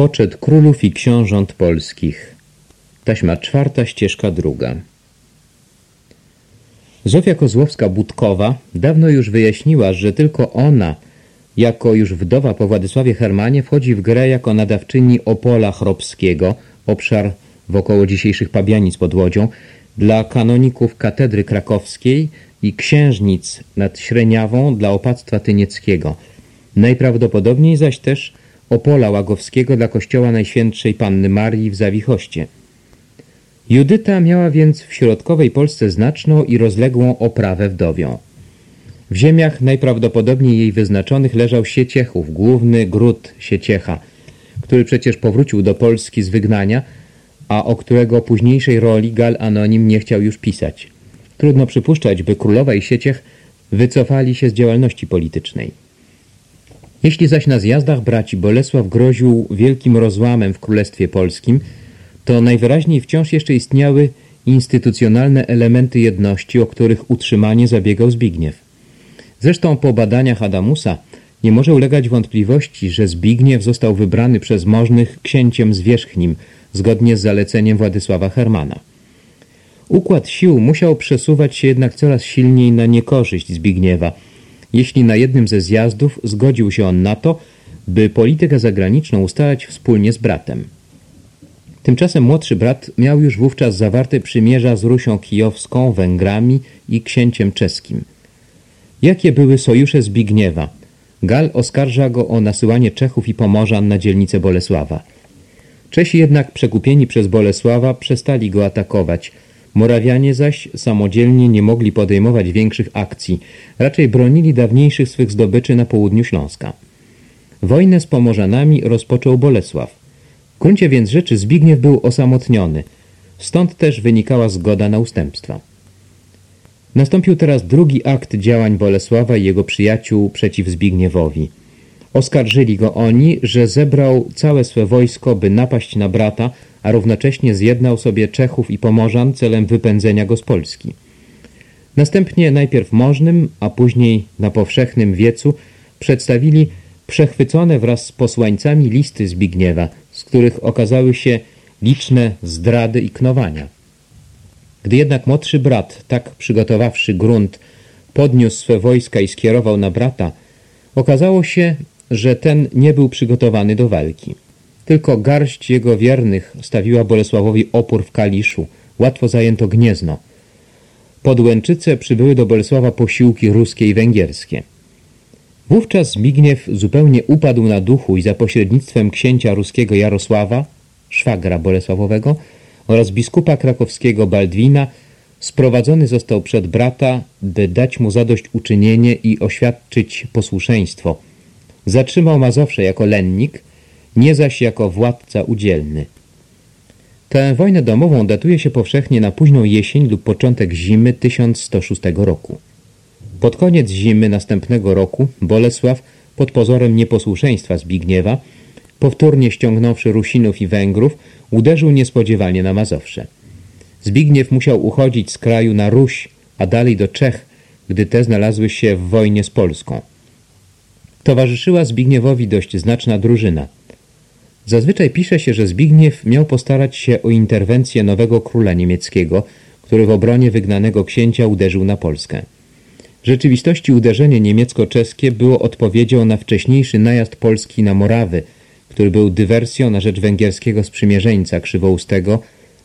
Poczet królów i książąt polskich. Taśma czwarta, ścieżka druga. Zofia Kozłowska-Budkowa dawno już wyjaśniła, że tylko ona, jako już wdowa po Władysławie Hermanie, wchodzi w grę jako nadawczyni Opola Chropskiego, obszar wokoło dzisiejszych Pabianic pod Łodzią, dla kanoników katedry krakowskiej i księżnic nad Śreniawą dla opactwa tynieckiego. Najprawdopodobniej zaś też Opola Łagowskiego dla kościoła Najświętszej Panny Marii w Zawichoście. Judyta miała więc w środkowej Polsce znaczną i rozległą oprawę wdowią. W ziemiach najprawdopodobniej jej wyznaczonych leżał Sieciechów, główny gród Sieciecha, który przecież powrócił do Polski z wygnania, a o którego późniejszej roli Gal Anonim nie chciał już pisać. Trudno przypuszczać, by królowa i Sieciech wycofali się z działalności politycznej. Jeśli zaś na zjazdach braci Bolesław groził wielkim rozłamem w Królestwie Polskim, to najwyraźniej wciąż jeszcze istniały instytucjonalne elementy jedności, o których utrzymanie zabiegał Zbigniew. Zresztą po badaniach Adamusa nie może ulegać wątpliwości, że Zbigniew został wybrany przez możnych księciem zwierzchnim, zgodnie z zaleceniem Władysława Hermana. Układ sił musiał przesuwać się jednak coraz silniej na niekorzyść Zbigniewa, jeśli na jednym ze zjazdów zgodził się on na to, by politykę zagraniczną ustalać wspólnie z bratem. Tymczasem młodszy brat miał już wówczas zawarte przymierza z Rusią Kijowską, Węgrami i księciem czeskim. Jakie były sojusze Zbigniewa? Gal oskarża go o nasyłanie Czechów i Pomorzan na dzielnicę Bolesława. Czesi jednak przekupieni przez Bolesława przestali go atakować. Morawianie zaś samodzielnie nie mogli podejmować większych akcji, raczej bronili dawniejszych swych zdobyczy na południu Śląska. Wojnę z Pomorzanami rozpoczął Bolesław. W gruncie więc rzeczy Zbigniew był osamotniony, stąd też wynikała zgoda na ustępstwa. Nastąpił teraz drugi akt działań Bolesława i jego przyjaciół przeciw Zbigniewowi. Oskarżyli go oni, że zebrał całe swe wojsko, by napaść na brata, a równocześnie zjednał sobie Czechów i Pomorzan celem wypędzenia go z Polski. Następnie najpierw możnym, a później na powszechnym wiecu przedstawili przechwycone wraz z posłańcami listy Zbigniewa, z których okazały się liczne zdrady i knowania. Gdy jednak młodszy brat, tak przygotowawszy grunt, podniósł swe wojska i skierował na brata, okazało się, że ten nie był przygotowany do walki. Tylko garść jego wiernych stawiła Bolesławowi opór w Kaliszu. Łatwo zajęto Gniezno. Pod Łęczyce przybyły do Bolesława posiłki ruskie i węgierskie. Wówczas Zbigniew zupełnie upadł na duchu i za pośrednictwem księcia ruskiego Jarosława, szwagra Bolesławowego oraz biskupa krakowskiego Baldwina sprowadzony został przed brata, by dać mu zadośćuczynienie i oświadczyć posłuszeństwo. Zatrzymał Mazowsze jako lennik, nie zaś jako władca udzielny. Tę wojnę domową datuje się powszechnie na późną jesień lub początek zimy 1106 roku. Pod koniec zimy następnego roku Bolesław pod pozorem nieposłuszeństwa Zbigniewa, powtórnie ściągnąwszy Rusinów i Węgrów, uderzył niespodziewanie na Mazowsze. Zbigniew musiał uchodzić z kraju na Ruś, a dalej do Czech, gdy te znalazły się w wojnie z Polską. Towarzyszyła Zbigniewowi dość znaczna drużyna. Zazwyczaj pisze się, że Zbigniew miał postarać się o interwencję nowego króla niemieckiego, który w obronie wygnanego księcia uderzył na Polskę. W rzeczywistości uderzenie niemiecko-czeskie było odpowiedzią na wcześniejszy najazd Polski na Morawy, który był dywersją na rzecz węgierskiego sprzymierzeńca krzywoustego,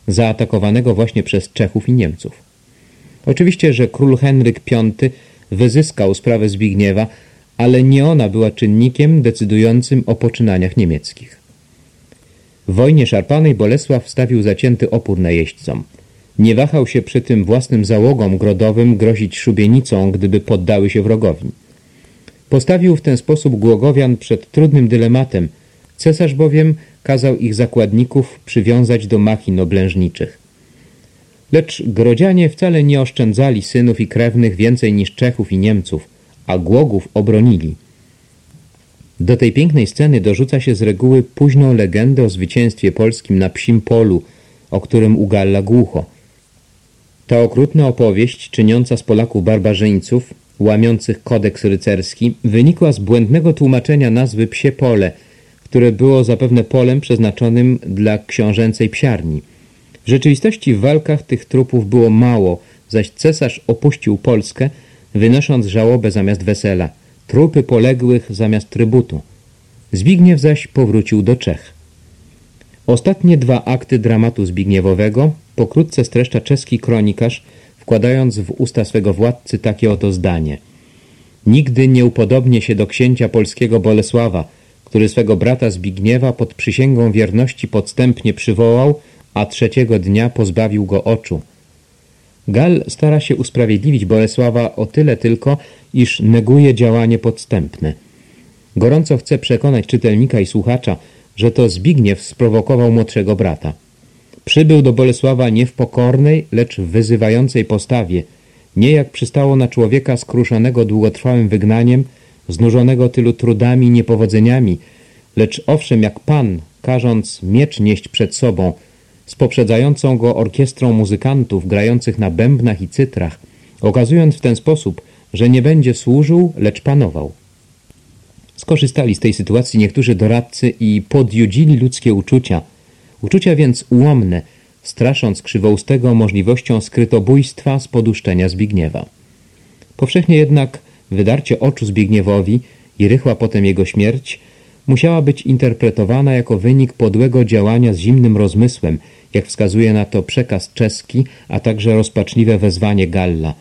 zaatakowanego właśnie przez Czechów i Niemców. Oczywiście, że król Henryk V wyzyskał sprawę Zbigniewa, ale nie ona była czynnikiem decydującym o poczynaniach niemieckich. W wojnie szarpanej Bolesław stawił zacięty opór najeźdźcom – nie wahał się przy tym własnym załogom grodowym grozić szubienicą, gdyby poddały się wrogowi. Postawił w ten sposób Głogowian przed trudnym dylematem, cesarz bowiem kazał ich zakładników przywiązać do machin oblężniczych. Lecz Grodzianie wcale nie oszczędzali synów i krewnych więcej niż Czechów i Niemców, a Głogów obronili. Do tej pięknej sceny dorzuca się z reguły późną legendę o zwycięstwie polskim na psim polu, o którym ugalla głucho – ta okrutna opowieść, czyniąca z Polaków barbarzyńców, łamiących kodeks rycerski, wynikła z błędnego tłumaczenia nazwy Psie Pole, które było zapewne polem przeznaczonym dla książęcej psiarni. W rzeczywistości w walkach tych trupów było mało, zaś cesarz opuścił Polskę, wynosząc żałobę zamiast wesela, trupy poległych zamiast trybutu. Zbigniew zaś powrócił do Czech. Ostatnie dwa akty dramatu Zbigniewowego pokrótce streszcza czeski kronikarz, wkładając w usta swego władcy takie oto zdanie. Nigdy nie upodobnie się do księcia polskiego Bolesława, który swego brata Zbigniewa pod przysięgą wierności podstępnie przywołał, a trzeciego dnia pozbawił go oczu. Gal stara się usprawiedliwić Bolesława o tyle tylko, iż neguje działanie podstępne. Gorąco chce przekonać czytelnika i słuchacza, że to Zbigniew sprowokował młodszego brata. Przybył do Bolesława nie w pokornej, lecz wyzywającej postawie, nie jak przystało na człowieka skruszonego długotrwałym wygnaniem, znużonego tylu trudami i niepowodzeniami, lecz owszem jak Pan, każąc miecz nieść przed sobą, z poprzedzającą go orkiestrą muzykantów grających na bębnach i cytrach, okazując w ten sposób, że nie będzie służył, lecz panował. Skorzystali z tej sytuacji niektórzy doradcy i podjudzili ludzkie uczucia, uczucia więc ułomne, strasząc krzywoustego możliwością skrytobójstwa z poduszczenia Zbigniewa. Powszechnie jednak wydarcie oczu Zbigniewowi i rychła potem jego śmierć musiała być interpretowana jako wynik podłego działania z zimnym rozmysłem, jak wskazuje na to przekaz czeski, a także rozpaczliwe wezwanie Galla.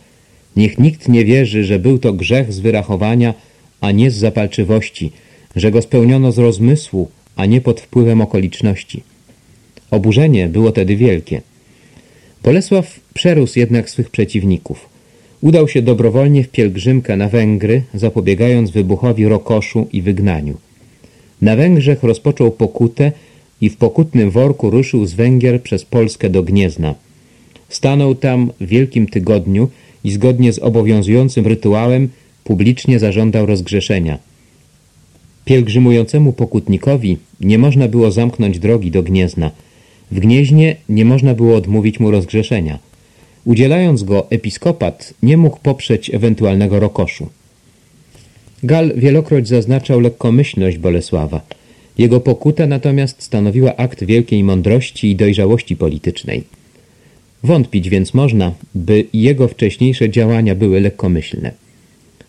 Niech nikt nie wierzy, że był to grzech z wyrachowania, a nie z zapalczywości, że go spełniono z rozmysłu, a nie pod wpływem okoliczności. Oburzenie było tedy wielkie. Bolesław przerósł jednak swych przeciwników. Udał się dobrowolnie w pielgrzymkę na Węgry, zapobiegając wybuchowi rokoszu i wygnaniu. Na Węgrzech rozpoczął pokutę i w pokutnym worku ruszył z Węgier przez Polskę do Gniezna. Stanął tam w Wielkim Tygodniu i zgodnie z obowiązującym rytuałem publicznie zażądał rozgrzeszenia. Pielgrzymującemu pokutnikowi nie można było zamknąć drogi do Gniezna. W Gnieźnie nie można było odmówić mu rozgrzeszenia. Udzielając go, episkopat nie mógł poprzeć ewentualnego rokoszu. Gal wielokroć zaznaczał lekkomyślność Bolesława. Jego pokuta natomiast stanowiła akt wielkiej mądrości i dojrzałości politycznej. Wątpić więc można, by jego wcześniejsze działania były lekkomyślne.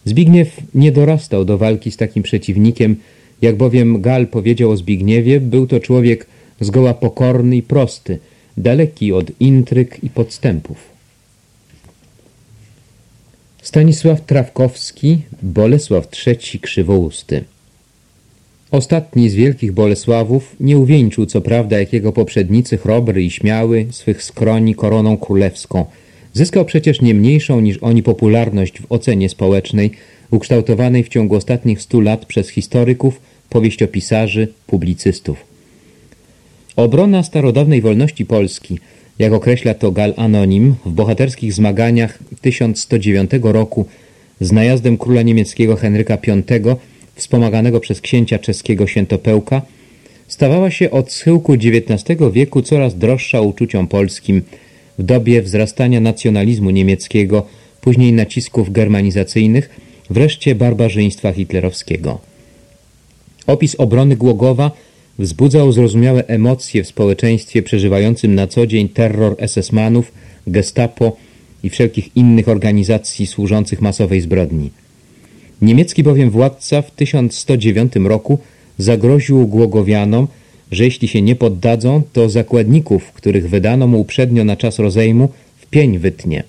Zbigniew nie dorastał do walki z takim przeciwnikiem, jak bowiem Gal powiedział o Zbigniewie, był to człowiek zgoła pokorny i prosty, daleki od intryg i podstępów. Stanisław Trawkowski, Bolesław III Krzywousty Ostatni z wielkich Bolesławów nie uwieńczył co prawda jak jego poprzednicy chrobry i śmiały swych skroni koroną królewską. Zyskał przecież nie mniejszą niż oni popularność w ocenie społecznej, ukształtowanej w ciągu ostatnich stu lat przez historyków, powieściopisarzy, publicystów. Obrona starodawnej wolności Polski, jak określa to Gal Anonim, w bohaterskich zmaganiach 1109 roku z najazdem króla niemieckiego Henryka V wspomaganego przez księcia czeskiego Świętopełka, stawała się od schyłku XIX wieku coraz droższa uczuciom polskim w dobie wzrastania nacjonalizmu niemieckiego, później nacisków germanizacyjnych, wreszcie barbarzyństwa hitlerowskiego. Opis obrony Głogowa wzbudzał zrozumiałe emocje w społeczeństwie przeżywającym na co dzień terror SS-manów, gestapo i wszelkich innych organizacji służących masowej zbrodni. Niemiecki bowiem władca w 1109 roku zagroził Głogowianom, że jeśli się nie poddadzą, to zakładników, których wydano mu uprzednio na czas rozejmu, w pień wytnie.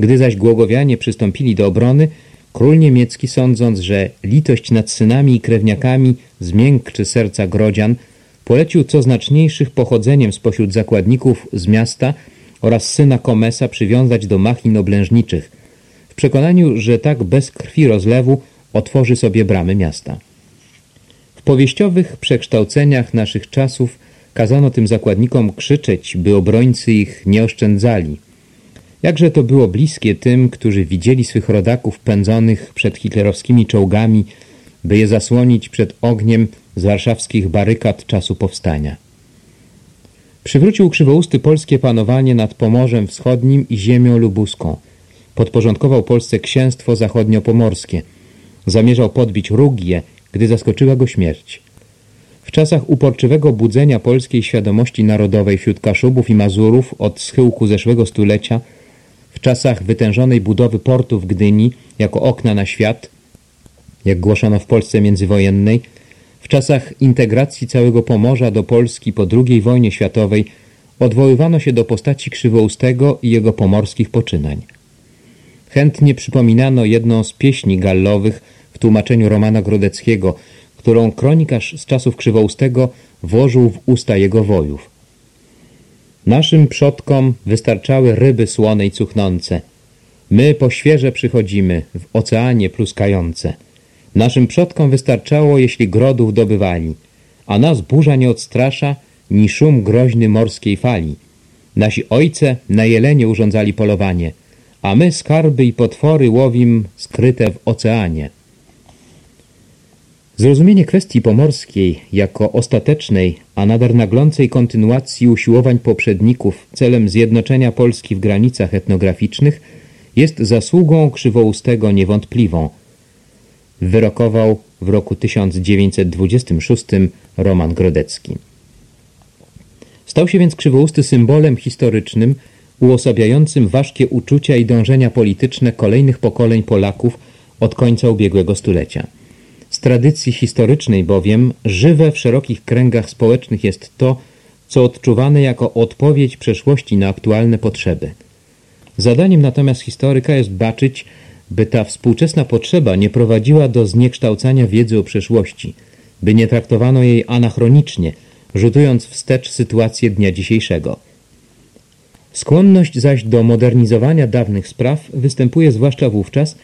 Gdy zaś Głogowianie przystąpili do obrony, król niemiecki sądząc, że litość nad synami i krewniakami zmiękczy serca Grodzian, polecił co znaczniejszych pochodzeniem spośród zakładników z miasta oraz syna Komesa przywiązać do machin oblężniczych – przekonaniu, że tak bez krwi rozlewu otworzy sobie bramy miasta. W powieściowych przekształceniach naszych czasów kazano tym zakładnikom krzyczeć, by obrońcy ich nie oszczędzali. Jakże to było bliskie tym, którzy widzieli swych rodaków pędzonych przed hitlerowskimi czołgami, by je zasłonić przed ogniem z warszawskich barykad czasu powstania. Przywrócił krzywousty polskie panowanie nad Pomorzem Wschodnim i ziemią lubuską – Podporządkował Polsce księstwo zachodniopomorskie. Zamierzał podbić Rugię, gdy zaskoczyła go śmierć. W czasach uporczywego budzenia polskiej świadomości narodowej wśród Kaszubów i Mazurów od schyłku zeszłego stulecia, w czasach wytężonej budowy portu w Gdyni jako okna na świat, jak głoszono w Polsce międzywojennej, w czasach integracji całego Pomorza do Polski po II wojnie światowej odwoływano się do postaci Krzywoustego i jego pomorskich poczynań. Chętnie przypominano jedną z pieśni gallowych w tłumaczeniu Romana Grodeckiego, którą kronikarz z czasów Krzywoustego włożył w usta jego wojów. Naszym przodkom wystarczały ryby słone i cuchnące. My po świeże przychodzimy, w oceanie pluskające. Naszym przodkom wystarczało, jeśli grodów dobywali, a nas burza nie odstrasza, ni szum groźny morskiej fali. Nasi ojce na jelenie urządzali polowanie, a my skarby i potwory łowim skryte w oceanie. Zrozumienie kwestii pomorskiej jako ostatecznej, a nader naglącej kontynuacji usiłowań poprzedników celem zjednoczenia Polski w granicach etnograficznych jest zasługą Krzywoustego niewątpliwą. Wyrokował w roku 1926 Roman Grodecki. Stał się więc Krzywousty symbolem historycznym uosabiającym ważkie uczucia i dążenia polityczne kolejnych pokoleń Polaków od końca ubiegłego stulecia. Z tradycji historycznej bowiem żywe w szerokich kręgach społecznych jest to, co odczuwane jako odpowiedź przeszłości na aktualne potrzeby. Zadaniem natomiast historyka jest baczyć, by ta współczesna potrzeba nie prowadziła do zniekształcania wiedzy o przeszłości, by nie traktowano jej anachronicznie, rzutując wstecz sytuację dnia dzisiejszego. Skłonność zaś do modernizowania dawnych spraw występuje zwłaszcza wówczas,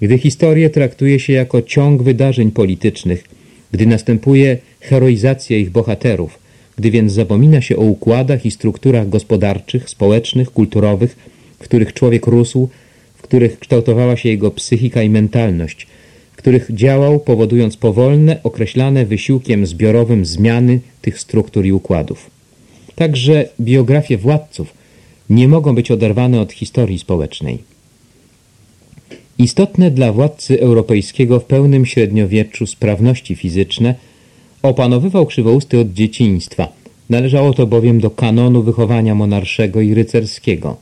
gdy historię traktuje się jako ciąg wydarzeń politycznych, gdy następuje heroizacja ich bohaterów, gdy więc zapomina się o układach i strukturach gospodarczych, społecznych, kulturowych, w których człowiek rósł, w których kształtowała się jego psychika i mentalność, których działał, powodując powolne, określane wysiłkiem zbiorowym zmiany tych struktur i układów. Także biografie władców nie mogą być oderwane od historii społecznej. Istotne dla władcy europejskiego w pełnym średniowieczu sprawności fizyczne opanowywał krzywousty od dzieciństwa. Należało to bowiem do kanonu wychowania monarszego i rycerskiego.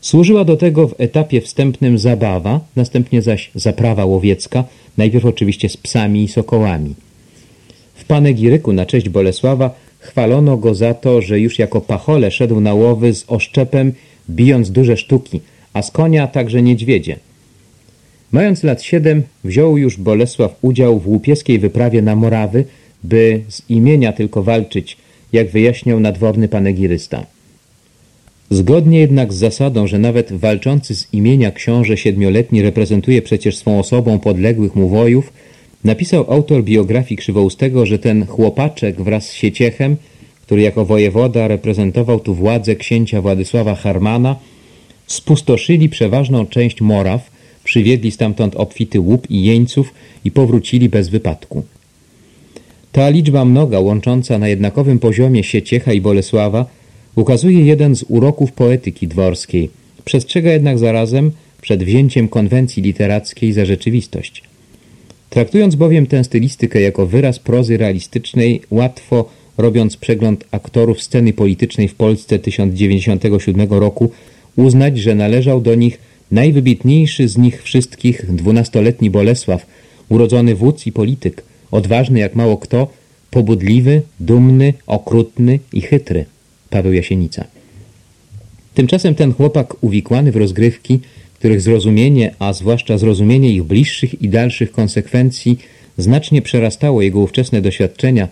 Służyła do tego w etapie wstępnym zabawa, następnie zaś zaprawa łowiecka, najpierw oczywiście z psami i sokołami. W panegiryku na cześć Bolesława chwalono go za to, że już jako pachole szedł na łowy z oszczepem, bijąc duże sztuki, a z konia także niedźwiedzie. Mając lat siedem, wziął już Bolesław udział w łupieskiej wyprawie na Morawy, by z imienia tylko walczyć, jak wyjaśniał nadworny panegirysta. Zgodnie jednak z zasadą, że nawet walczący z imienia książę siedmioletni reprezentuje przecież swą osobą podległych mu wojów, napisał autor biografii Krzywoustego, że ten chłopaczek wraz z Sieciechem, który jako wojewoda reprezentował tu władzę księcia Władysława Harmana, spustoszyli przeważną część Moraw, Przywiedli stamtąd obfity łup i jeńców i powrócili bez wypadku. Ta liczba mnoga, łącząca na jednakowym poziomie Sieciecha i Bolesława, ukazuje jeden z uroków poetyki dworskiej, przestrzega jednak zarazem przed wzięciem konwencji literackiej za rzeczywistość. Traktując bowiem tę stylistykę jako wyraz prozy realistycznej, łatwo robiąc przegląd aktorów sceny politycznej w Polsce 1097 roku, uznać, że należał do nich Najwybitniejszy z nich wszystkich, dwunastoletni Bolesław, urodzony wódz i polityk, odważny jak mało kto, pobudliwy, dumny, okrutny i chytry. Paweł Jasienica. Tymczasem ten chłopak uwikłany w rozgrywki, których zrozumienie, a zwłaszcza zrozumienie ich bliższych i dalszych konsekwencji znacznie przerastało jego ówczesne doświadczenia,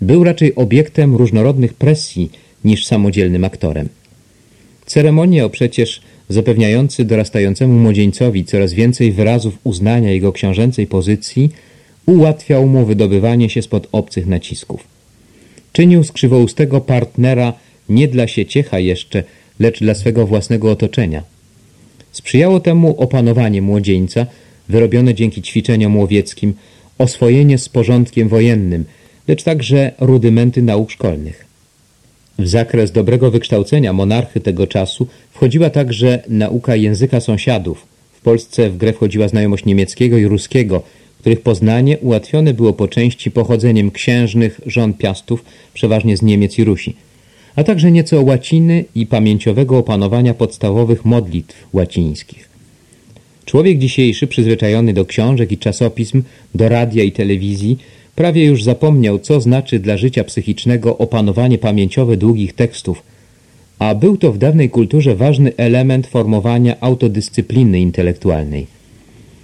był raczej obiektem różnorodnych presji niż samodzielnym aktorem. Ceremonie o przecież zapewniający dorastającemu młodzieńcowi coraz więcej wyrazów uznania jego książęcej pozycji, ułatwiał mu wydobywanie się spod obcych nacisków. Czynił skrzywoustego partnera nie dla sieciecha jeszcze, lecz dla swego własnego otoczenia. Sprzyjało temu opanowanie młodzieńca, wyrobione dzięki ćwiczeniom łowieckim, oswojenie z porządkiem wojennym, lecz także rudymenty nauk szkolnych. W zakres dobrego wykształcenia monarchy tego czasu wchodziła także nauka języka sąsiadów. W Polsce w grę wchodziła znajomość niemieckiego i ruskiego, których poznanie ułatwione było po części pochodzeniem księżnych żon Piastów, przeważnie z Niemiec i Rusi, a także nieco łaciny i pamięciowego opanowania podstawowych modlitw łacińskich. Człowiek dzisiejszy, przyzwyczajony do książek i czasopism, do radia i telewizji, prawie już zapomniał, co znaczy dla życia psychicznego opanowanie pamięciowe długich tekstów, a był to w dawnej kulturze ważny element formowania autodyscypliny intelektualnej.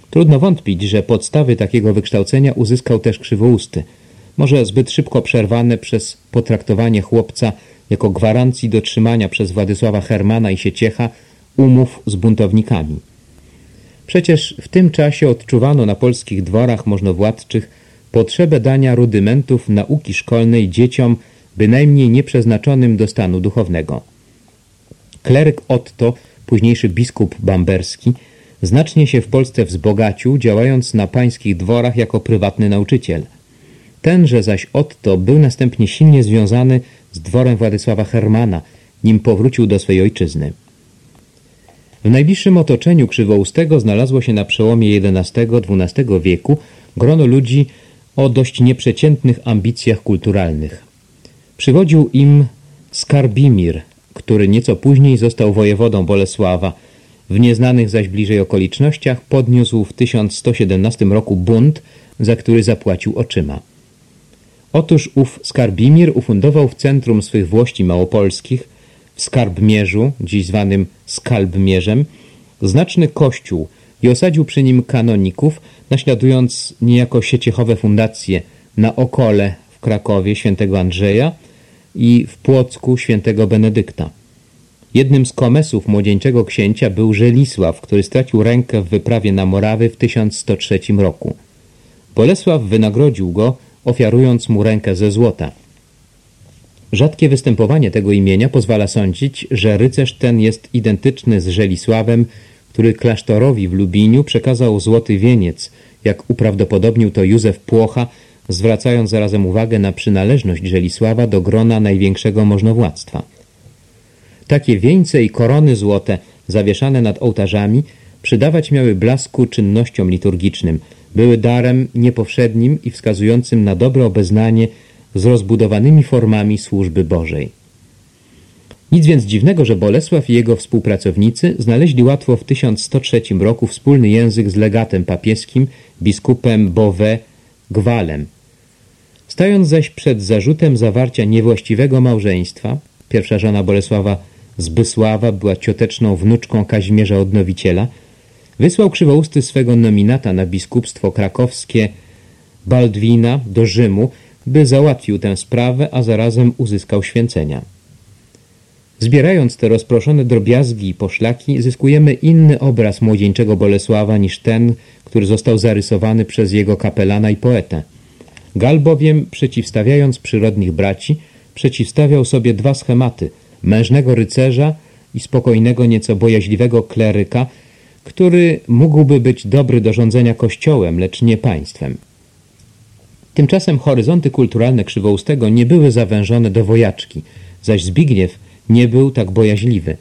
Trudno wątpić, że podstawy takiego wykształcenia uzyskał też krzywousty, może zbyt szybko przerwane przez potraktowanie chłopca jako gwarancji dotrzymania przez Władysława Hermana i Sieciecha umów z buntownikami. Przecież w tym czasie odczuwano na polskich dworach możnowładczych potrzebę dania rudymentów nauki szkolnej dzieciom bynajmniej nieprzeznaczonym do stanu duchownego. Kleryk Otto, późniejszy biskup bamberski, znacznie się w Polsce wzbogacił, działając na pańskich dworach jako prywatny nauczyciel. Tenże zaś Otto był następnie silnie związany z dworem Władysława Hermana, nim powrócił do swej ojczyzny. W najbliższym otoczeniu Krzywoustego znalazło się na przełomie XI-XII wieku grono ludzi o dość nieprzeciętnych ambicjach kulturalnych. Przywodził im Skarbimir, który nieco później został wojewodą Bolesława. W nieznanych zaś bliżej okolicznościach podniósł w 1117 roku bunt, za który zapłacił oczyma. Otóż ów Skarbimir ufundował w centrum swych włości małopolskich, w Skarbmierzu, dziś zwanym Skalbmierzem, znaczny kościół i osadził przy nim kanoników, naśladując niejako sieciechowe fundacje na Okole w Krakowie świętego Andrzeja i w Płocku świętego Benedykta. Jednym z komesów młodzieńczego księcia był Żelisław, który stracił rękę w wyprawie na Morawy w 1103 roku. Bolesław wynagrodził go, ofiarując mu rękę ze złota. Rzadkie występowanie tego imienia pozwala sądzić, że rycerz ten jest identyczny z Żelisławem, który klasztorowi w Lubiniu przekazał złoty wieniec, jak uprawdopodobnił to Józef Płocha, zwracając zarazem uwagę na przynależność Żelisława do grona największego możnowładztwa. Takie wieńce i korony złote zawieszane nad ołtarzami przydawać miały blasku czynnościom liturgicznym, były darem niepowszednim i wskazującym na dobre obeznanie z rozbudowanymi formami służby Bożej. Nic więc dziwnego, że Bolesław i jego współpracownicy znaleźli łatwo w 1103 roku wspólny język z legatem papieskim, biskupem Beauvais Gwalem. Stając zaś przed zarzutem zawarcia niewłaściwego małżeństwa, pierwsza żona Bolesława Zbysława była cioteczną wnuczką Kazimierza Odnowiciela, wysłał krzywousty swego nominata na biskupstwo krakowskie Baldwina do Rzymu, by załatwił tę sprawę, a zarazem uzyskał święcenia. Zbierając te rozproszone drobiazgi i poszlaki, zyskujemy inny obraz młodzieńczego Bolesława niż ten, który został zarysowany przez jego kapelana i poetę. Gal bowiem, przeciwstawiając przyrodnich braci, przeciwstawiał sobie dwa schematy – mężnego rycerza i spokojnego, nieco bojaźliwego kleryka, który mógłby być dobry do rządzenia kościołem, lecz nie państwem. Tymczasem horyzonty kulturalne Krzywoustego nie były zawężone do wojaczki, zaś Zbigniew nie był tak bojaźliwy.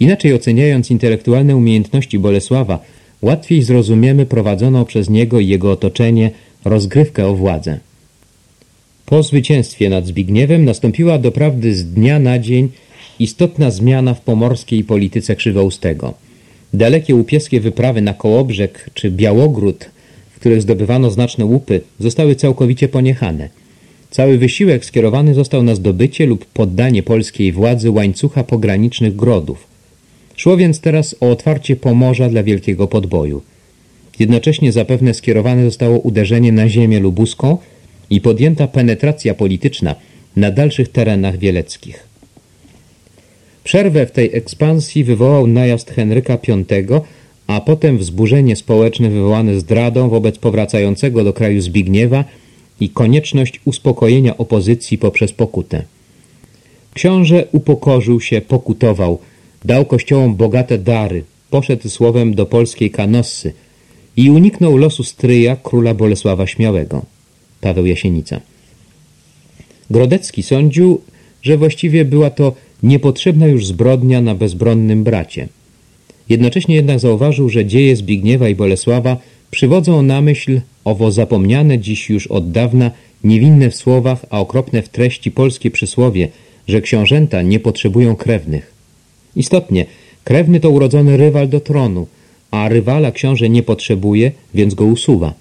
Inaczej oceniając intelektualne umiejętności Bolesława, łatwiej zrozumiemy prowadzoną przez niego i jego otoczenie rozgrywkę o władzę. Po zwycięstwie nad Zbigniewem nastąpiła doprawdy z dnia na dzień istotna zmiana w pomorskiej polityce Krzywoustego. Dalekie łupieskie wyprawy na Kołobrzeg czy Białogród, w których zdobywano znaczne łupy, zostały całkowicie poniechane. Cały wysiłek skierowany został na zdobycie lub poddanie polskiej władzy łańcucha pogranicznych grodów. Szło więc teraz o otwarcie Pomorza dla wielkiego podboju. Jednocześnie zapewne skierowane zostało uderzenie na ziemię lubuską i podjęta penetracja polityczna na dalszych terenach wieleckich. Przerwę w tej ekspansji wywołał najazd Henryka V, a potem wzburzenie społeczne wywołane zdradą wobec powracającego do kraju Zbigniewa i konieczność uspokojenia opozycji poprzez pokutę. Książę upokorzył się, pokutował, dał kościołom bogate dary, poszedł słowem do polskiej Kanossy i uniknął losu stryja króla Bolesława Śmiałego. Paweł Jasienica. Grodecki sądził, że właściwie była to niepotrzebna już zbrodnia na bezbronnym bracie. Jednocześnie jednak zauważył, że dzieje Zbigniewa i Bolesława przywodzą na myśl owo zapomniane dziś już od dawna niewinne w słowach, a okropne w treści polskie przysłowie, że książęta nie potrzebują krewnych. Istotnie, krewny to urodzony rywal do tronu, a rywala książę nie potrzebuje, więc go usuwa.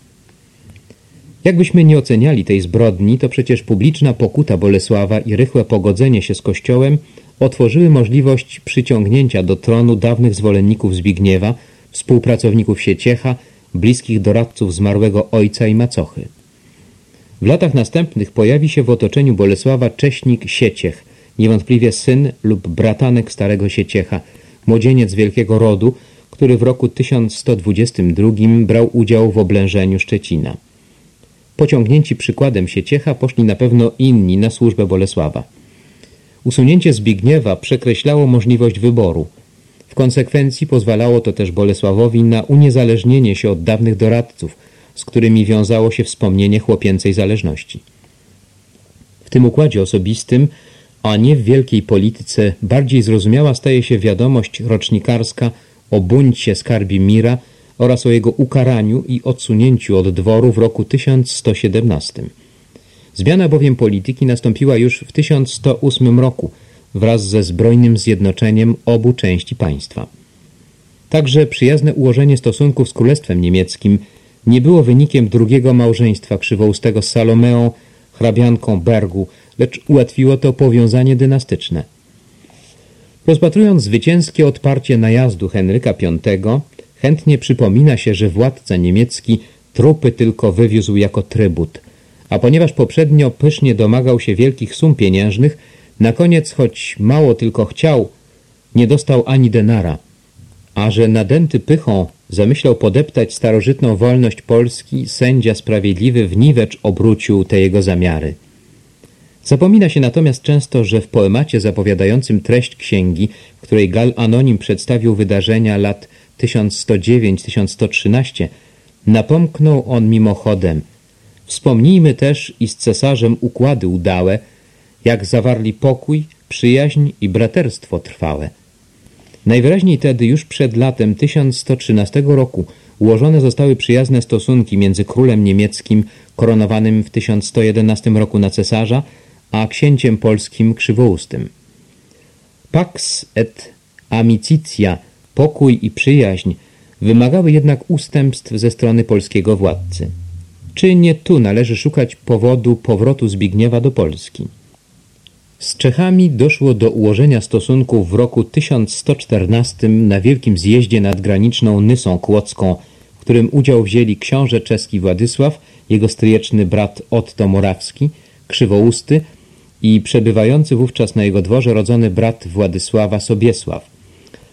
Jakbyśmy nie oceniali tej zbrodni, to przecież publiczna pokuta Bolesława i rychłe pogodzenie się z Kościołem otworzyły możliwość przyciągnięcia do tronu dawnych zwolenników Zbigniewa, współpracowników Sieciecha, bliskich doradców zmarłego ojca i macochy. W latach następnych pojawi się w otoczeniu Bolesława cześnik Sieciech, niewątpliwie syn lub bratanek starego Sieciecha, młodzieniec wielkiego rodu, który w roku 1122 brał udział w oblężeniu Szczecina. Pociągnięci przykładem Sieciecha poszli na pewno inni na służbę Bolesława. Usunięcie Zbigniewa przekreślało możliwość wyboru. W konsekwencji pozwalało to też Bolesławowi na uniezależnienie się od dawnych doradców, z którymi wiązało się wspomnienie chłopięcej zależności. W tym układzie osobistym, a nie w wielkiej polityce, bardziej zrozumiała staje się wiadomość rocznikarska o buncie skarbi Mira oraz o jego ukaraniu i odsunięciu od dworu w roku 1117. Zmiana bowiem polityki nastąpiła już w 1108 roku wraz ze zbrojnym zjednoczeniem obu części państwa. Także przyjazne ułożenie stosunków z Królestwem Niemieckim nie było wynikiem drugiego małżeństwa krzywoustego z Salomeą, hrabianką Bergu, lecz ułatwiło to powiązanie dynastyczne. Rozpatrując zwycięskie odparcie najazdu Henryka V, chętnie przypomina się, że władca niemiecki trupy tylko wywiózł jako trybut, a ponieważ poprzednio pysznie domagał się wielkich sum pieniężnych, na koniec, choć mało tylko chciał, nie dostał ani denara, a że nadęty pychą zamyślał podeptać starożytną wolność Polski, sędzia sprawiedliwy w niwecz obrócił te jego zamiary. Zapomina się natomiast często, że w poemacie zapowiadającym treść księgi, w której Gal Anonim przedstawił wydarzenia lat 1109-1113, napomknął on mimochodem. Wspomnijmy też i z cesarzem układy udałe, jak zawarli pokój, przyjaźń i braterstwo trwałe. Najwyraźniej tedy już przed latem 1113 roku ułożone zostały przyjazne stosunki między królem niemieckim koronowanym w 1111 roku na cesarza, a księciem polskim krzywoustym. Pax et amicitia, pokój i przyjaźń, wymagały jednak ustępstw ze strony polskiego władcy. Czy nie tu należy szukać powodu powrotu Zbigniewa do Polski? Z Czechami doszło do ułożenia stosunków w roku 1114 na Wielkim Zjeździe nad graniczną Nysą Kłodzką, w którym udział wzięli książę czeski Władysław, jego stryjeczny brat Otto Morawski, krzywousty i przebywający wówczas na jego dworze rodzony brat Władysława Sobiesław.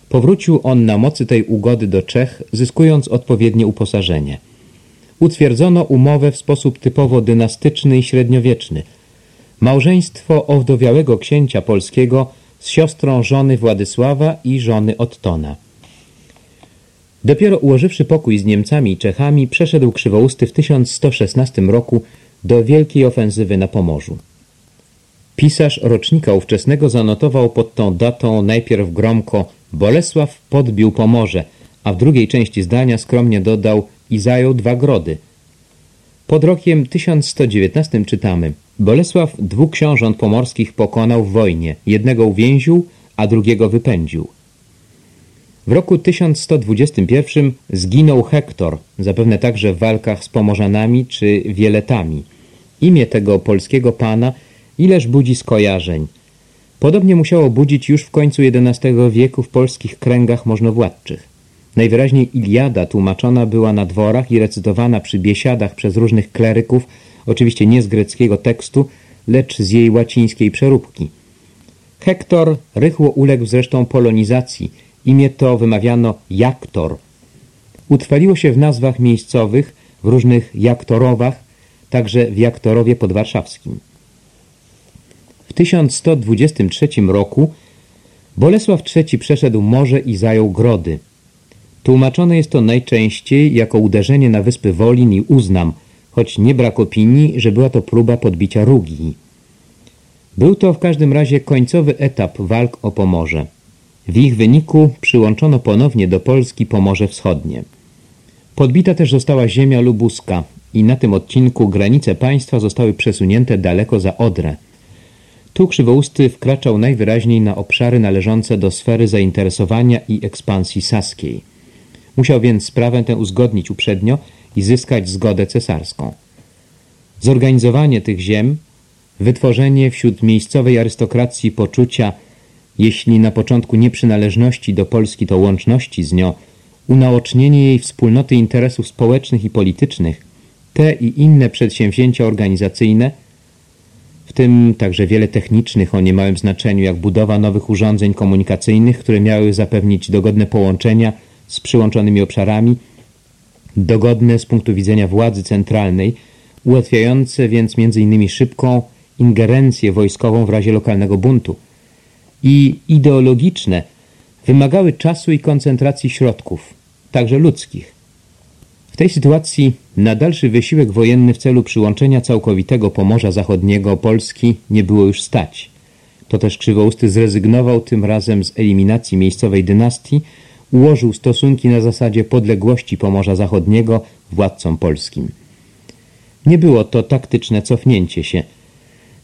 Powrócił on na mocy tej ugody do Czech, zyskując odpowiednie uposażenie. Utwierdzono umowę w sposób typowo dynastyczny i średniowieczny – Małżeństwo owdowiałego księcia polskiego z siostrą żony Władysława i żony Ottona. Dopiero ułożywszy pokój z Niemcami i Czechami, przeszedł Krzywousty w 1116 roku do wielkiej ofensywy na Pomorzu. Pisarz rocznika ówczesnego zanotował pod tą datą najpierw gromko Bolesław podbił Pomorze, a w drugiej części zdania skromnie dodał i zajął dwa grody. Pod rokiem 1119 czytamy – Bolesław dwóch książąt pomorskich pokonał w wojnie, jednego uwięził, a drugiego wypędził. W roku 1121 zginął Hektor, zapewne także w walkach z Pomorzanami czy Wieletami. Imię tego polskiego pana ileż budzi skojarzeń. Podobnie musiało budzić już w końcu XI wieku w polskich kręgach możnowładczych. Najwyraźniej Iliada tłumaczona była na dworach i recytowana przy biesiadach przez różnych kleryków oczywiście nie z greckiego tekstu, lecz z jej łacińskiej przeróbki. Hektor rychło uległ zresztą polonizacji. Imię to wymawiano Jaktor. Utrwaliło się w nazwach miejscowych, w różnych Jaktorowach, także w Jaktorowie podwarszawskim. W 1123 roku Bolesław III przeszedł morze i zajął Grody. Tłumaczone jest to najczęściej jako uderzenie na wyspy Wolin i Uznam – choć nie brak opinii, że była to próba podbicia Rugi. Był to w każdym razie końcowy etap walk o Pomorze. W ich wyniku przyłączono ponownie do Polski Pomorze Wschodnie. Podbita też została ziemia lubuska, i na tym odcinku granice państwa zostały przesunięte daleko za Odrę. Tu Krzywousty wkraczał najwyraźniej na obszary należące do sfery zainteresowania i ekspansji saskiej. Musiał więc sprawę tę uzgodnić uprzednio i zyskać zgodę cesarską. Zorganizowanie tych ziem, wytworzenie wśród miejscowej arystokracji poczucia, jeśli na początku nie przynależności do Polski, to łączności z nią, unaocznienie jej wspólnoty interesów społecznych i politycznych, te i inne przedsięwzięcia organizacyjne, w tym także wiele technicznych o niemałym znaczeniu, jak budowa nowych urządzeń komunikacyjnych, które miały zapewnić dogodne połączenia z przyłączonymi obszarami, dogodne z punktu widzenia władzy centralnej, ułatwiające więc m.in. szybką ingerencję wojskową w razie lokalnego buntu i ideologiczne, wymagały czasu i koncentracji środków, także ludzkich. W tej sytuacji na dalszy wysiłek wojenny w celu przyłączenia całkowitego Pomorza Zachodniego Polski nie było już stać. To też Krzywousty zrezygnował tym razem z eliminacji miejscowej dynastii, ułożył stosunki na zasadzie podległości Pomorza Zachodniego władcom polskim. Nie było to taktyczne cofnięcie się.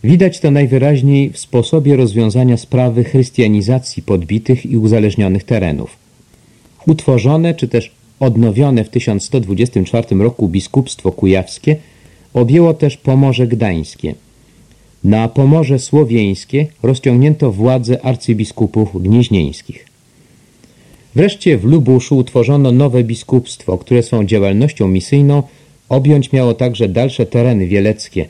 Widać to najwyraźniej w sposobie rozwiązania sprawy chrystianizacji podbitych i uzależnionych terenów. Utworzone czy też odnowione w 1124 roku biskupstwo kujawskie objęło też Pomorze Gdańskie. Na Pomorze Słowieńskie rozciągnięto władzę arcybiskupów gnieźnieńskich. Wreszcie w Lubuszu utworzono nowe biskupstwo, które swą działalnością misyjną objąć miało także dalsze tereny wieleckie,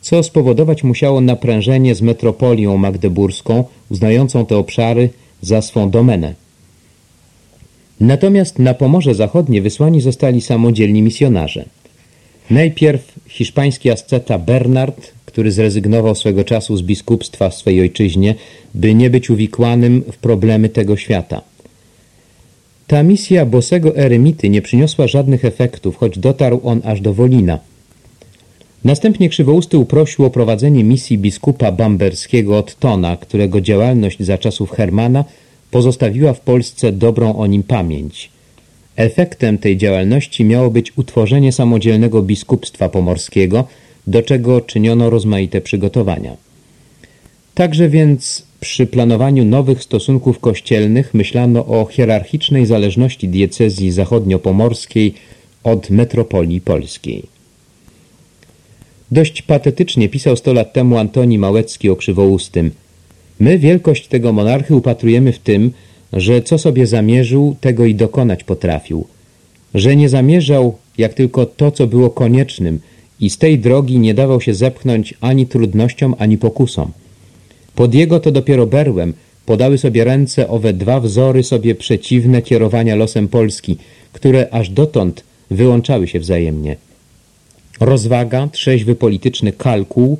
co spowodować musiało naprężenie z metropolią magdeburską, uznającą te obszary za swą domenę. Natomiast na Pomorze Zachodnie wysłani zostali samodzielni misjonarze. Najpierw hiszpański asceta Bernard, który zrezygnował swego czasu z biskupstwa w swej ojczyźnie, by nie być uwikłanym w problemy tego świata. Ta misja bosego eremity nie przyniosła żadnych efektów, choć dotarł on aż do Wolina. Następnie Krzywousty uprosił o prowadzenie misji biskupa bamberskiego Ottona, którego działalność za czasów Hermana pozostawiła w Polsce dobrą o nim pamięć. Efektem tej działalności miało być utworzenie samodzielnego biskupstwa pomorskiego, do czego czyniono rozmaite przygotowania. Także więc przy planowaniu nowych stosunków kościelnych myślano o hierarchicznej zależności diecezji zachodniopomorskiej od metropolii polskiej. Dość patetycznie pisał sto lat temu Antoni Małecki o Krzywoustym. My wielkość tego monarchy upatrujemy w tym, że co sobie zamierzył, tego i dokonać potrafił. Że nie zamierzał jak tylko to, co było koniecznym i z tej drogi nie dawał się zepchnąć ani trudnościom, ani pokusom. Pod jego to dopiero berłem podały sobie ręce owe dwa wzory sobie przeciwne kierowania losem Polski, które aż dotąd wyłączały się wzajemnie. Rozwaga, trzeźwy polityczny kalkuł,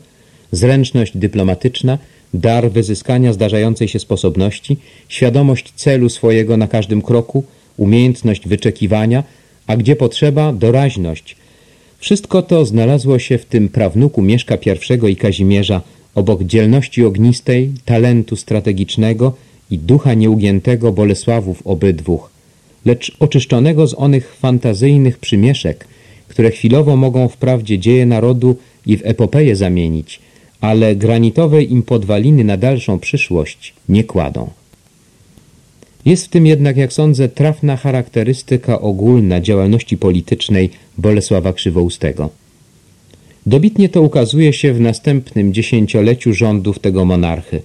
zręczność dyplomatyczna, dar wyzyskania zdarzającej się sposobności, świadomość celu swojego na każdym kroku, umiejętność wyczekiwania, a gdzie potrzeba, doraźność. Wszystko to znalazło się w tym prawnuku Mieszka I i Kazimierza, obok dzielności ognistej, talentu strategicznego i ducha nieugiętego Bolesławów obydwóch, lecz oczyszczonego z onych fantazyjnych przymieszek, które chwilowo mogą wprawdzie dzieje narodu i w epopeję zamienić, ale granitowej im podwaliny na dalszą przyszłość nie kładą. Jest w tym jednak, jak sądzę, trafna charakterystyka ogólna działalności politycznej Bolesława Krzywoustego. Dobitnie to ukazuje się w następnym dziesięcioleciu rządów tego monarchy.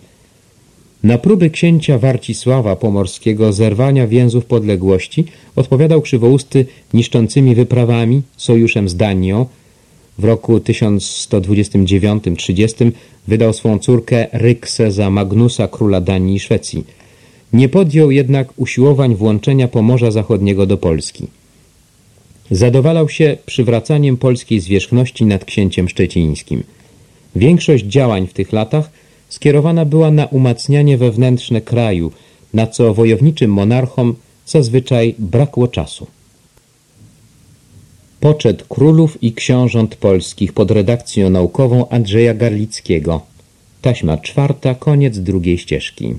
Na próby księcia Warcisława Pomorskiego zerwania więzów podległości odpowiadał Krzywousty niszczącymi wyprawami, sojuszem z Danią. W roku 1129-30 wydał swą córkę Ryksę za Magnusa, króla Danii i Szwecji. Nie podjął jednak usiłowań włączenia Pomorza Zachodniego do Polski. Zadowalał się przywracaniem polskiej zwierzchności nad księciem szczecińskim. Większość działań w tych latach skierowana była na umacnianie wewnętrzne kraju, na co wojowniczym monarchom zazwyczaj brakło czasu. Poczet królów i książąt polskich pod redakcją naukową Andrzeja Garlickiego. Taśma czwarta, koniec drugiej ścieżki.